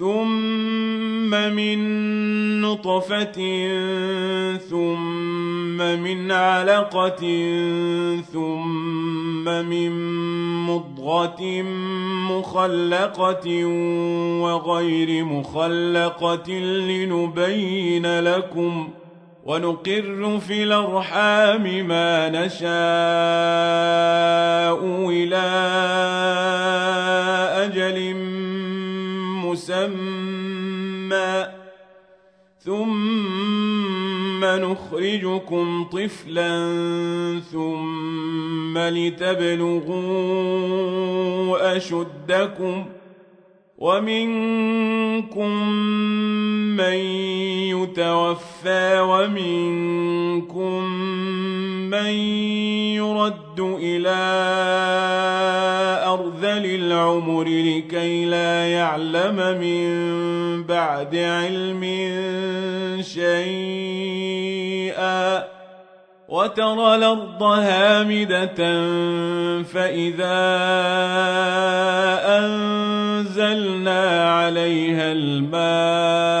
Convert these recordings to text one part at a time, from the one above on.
ثم من نطفة ثم من علقة ثم من مضغة مخلقة وغير مخلقة لنبين لكم ونقر في الأرحام ما نشاء إلى أجل مسمى. ثم نخرجكم طفلا ثم لتبلغوا أشدكم. ومنكم من يتوفى ومنكم من يرد إلى أرذل العمر لكي لا يعلم من بعد علم شيئا. وترى الأرض هامدة فإذا أنزلنا عليها الماء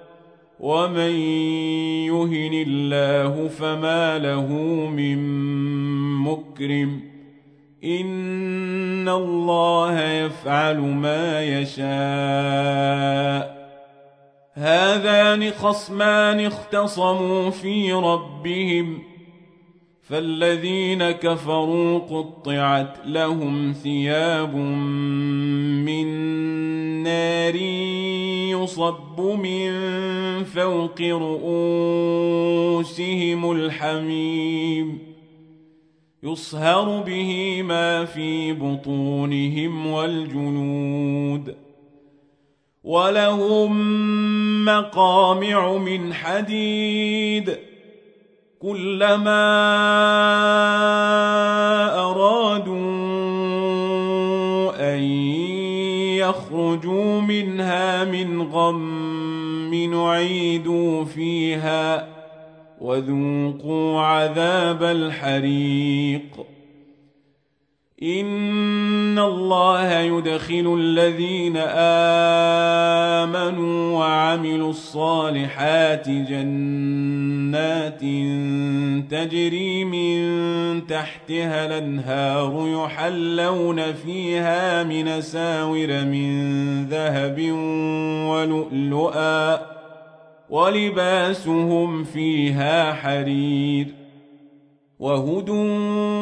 ومن يهن الله فما له من مكرم ان الله يفعل ما يشاء هذان خصمان اختصموا في ربهم فالذين كفروا قطعت لهم ثياب يصب من فوق رؤوسهم الحميم يصهر به ما في بطونهم والجنود ولهم مقامع من حديد كلما أرادوا يخرجوا منها من غم نعيدوا فيها وذوقوا عذاب الحريق. إن الله يدخل الذين آمنوا وعملوا الصالحات جنات تجري من تحتها الأنهار يحلون فيها من ساور من ذهب ولؤلؤا ولباسهم فيها حرير وهدوا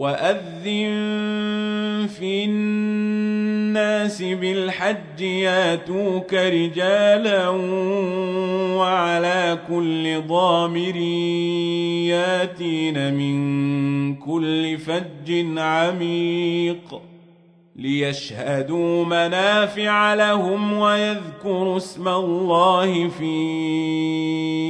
وأذن في الناس بالحج ياتوك رجالا وعلى كل ضامر ياتين من كل فج عميق ليشهدوا منافع لهم ويذكروا اسم الله في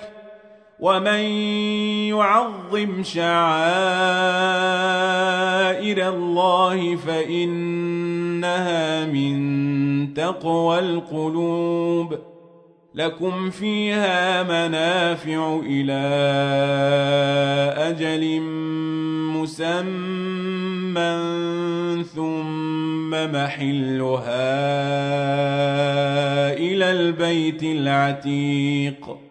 ومن يعظم شعائر الله فانها من تقوى القلوب لكم فيها منافع إلى أجل مسمى ثم محلها إلى البيت العتيق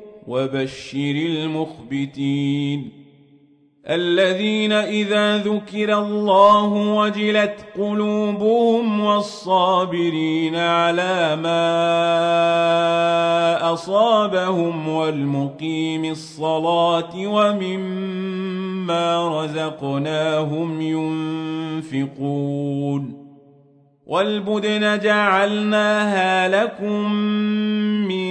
وبشر المخبتين. الذين إذا ذكر الله وجلت قلوبهم والصابرين على ما أصابهم والمقيم الصلاة ومما رزقناهم ينفقون. والبدن جعلناها لكم من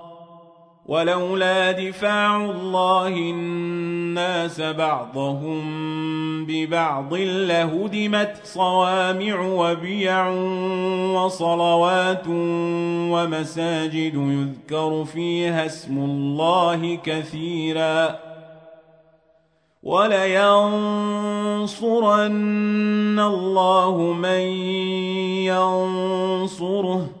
ولولا دفاع الله الناس بعضهم ببعض لهدمت صوامع وبيع وصلوات ومساجد يذكر فيها اسم الله كثيرا ولينصرن الله من ينصره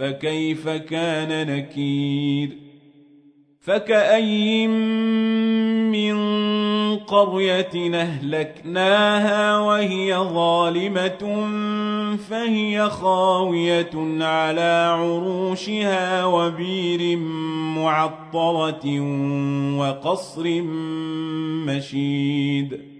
فكيف كان نكير؟ فكأي من قرية أهلكناها وهي ظالمة فهي خاوية على عروشها وبير معطرة وقصر مشيد.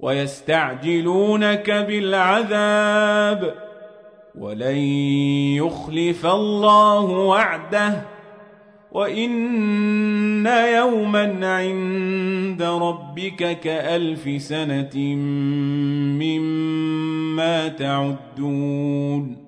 ويستعجلونك بالعذاب ولن يخلف الله وعده وإن يوما عند ربك كألف سنة مما تعدون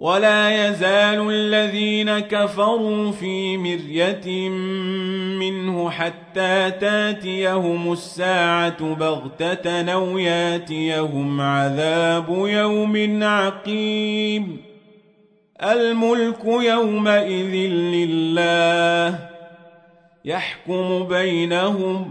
ولا يزال الذين كفروا في مرية منه حتى تاتيهم الساعة بغتة أو ياتيهم عذاب يوم عقيم. الملك يومئذ لله يحكم بينهم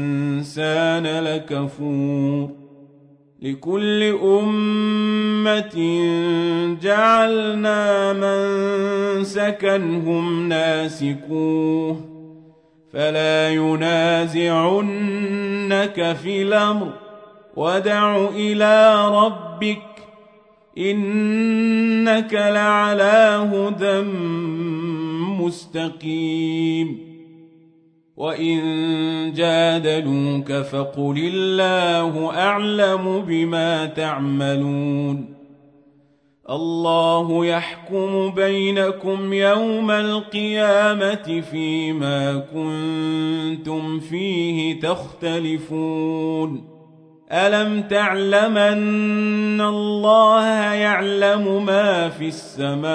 لكفور لكل أمة جعلنا من سكنهم ناسكوه. فلا ينازعنك في الأمر. ودع إلى ربك. إنك لعلى هدى مستقيم. وإن جادلوك فقل الله أعلم بما تعملون الله يحكم بينكم يوم القيامة فيما كنتم فيه تختلفون ألم تعلم أن الله يعلم ما في السماء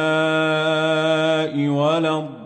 والأرض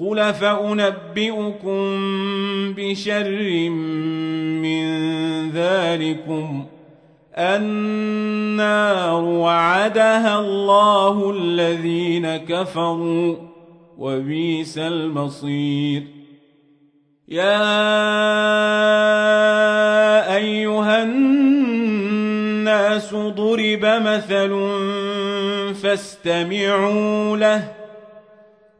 قل فأنبئكم بشر من ذلكم النار وعدها الله الذين كفروا وبئس المصير يا أيها الناس ضرب مثل فاستمعوا له